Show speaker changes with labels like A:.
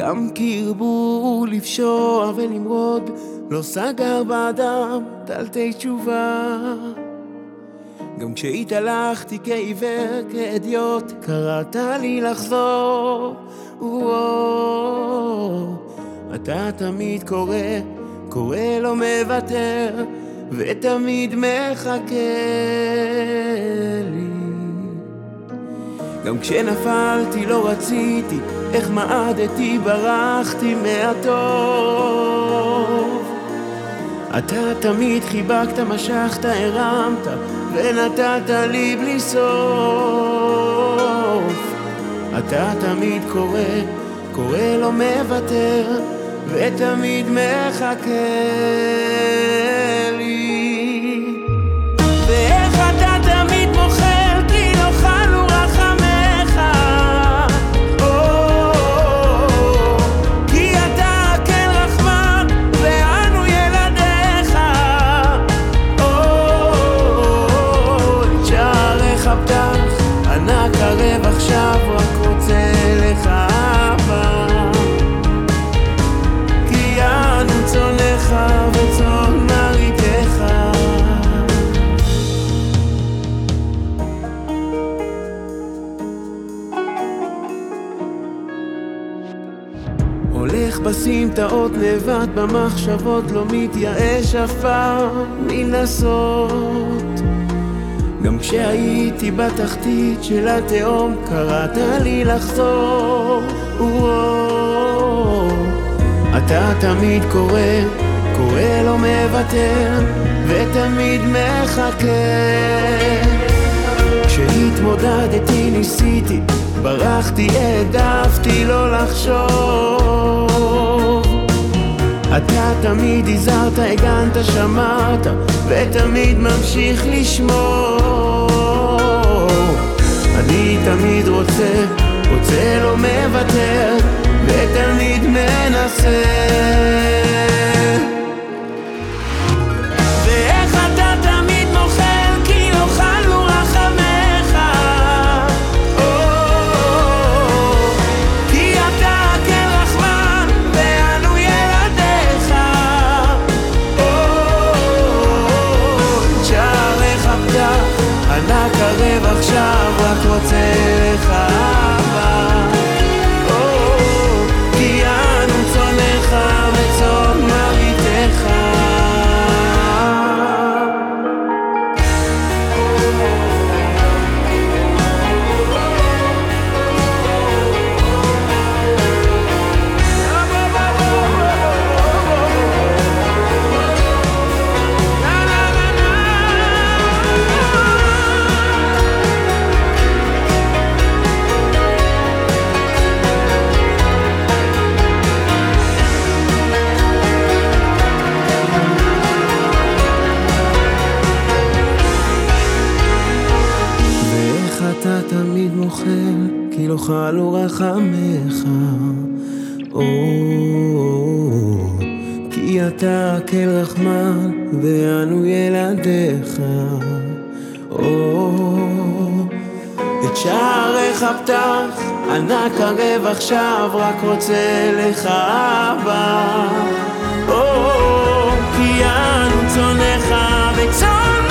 A: גם כי הרבו לפשוע ולמרוד, לא סגר באדם דלתי תשובה. גם כשהתהלכתי כעיוור, כאדיוט, קראת לי לחזור. אתה תמיד קורא, קורא לא מוותר, ותמיד מחכה לי. גם כשנפלתי לא רציתי, איך מעדתי ברחתי מהטוב. אתה תמיד חיבקת, משכת, הרמת, ונתת לי בלי סוף. אתה תמיד קורא, קורא לא מוותר, ותמיד מחכה הולך בסמטאות לבד במחשבות, לא מתייאש אף פעם מלנסות. גם כשהייתי בתחתית של התהום, קראת לי לחזור. אתה תמיד קורא, קורא לא מוותר, ותמיד מחכה. כשהתמודדתי ניסיתי, ברחתי, העדפתי לא לחשוב. תמיד הזהרת, הגנת, שמרת, ותמיד ממשיך לשמור. עכשיו, רק רוצה מוכר, כי לא חלו רחמיך. או, כי אתה כל רחמן, ואנו ילדיך. או, את שעריך פתח, ענק קרב עכשיו, רק רוצה לך אהבה. או, כי אנו צונך וצאן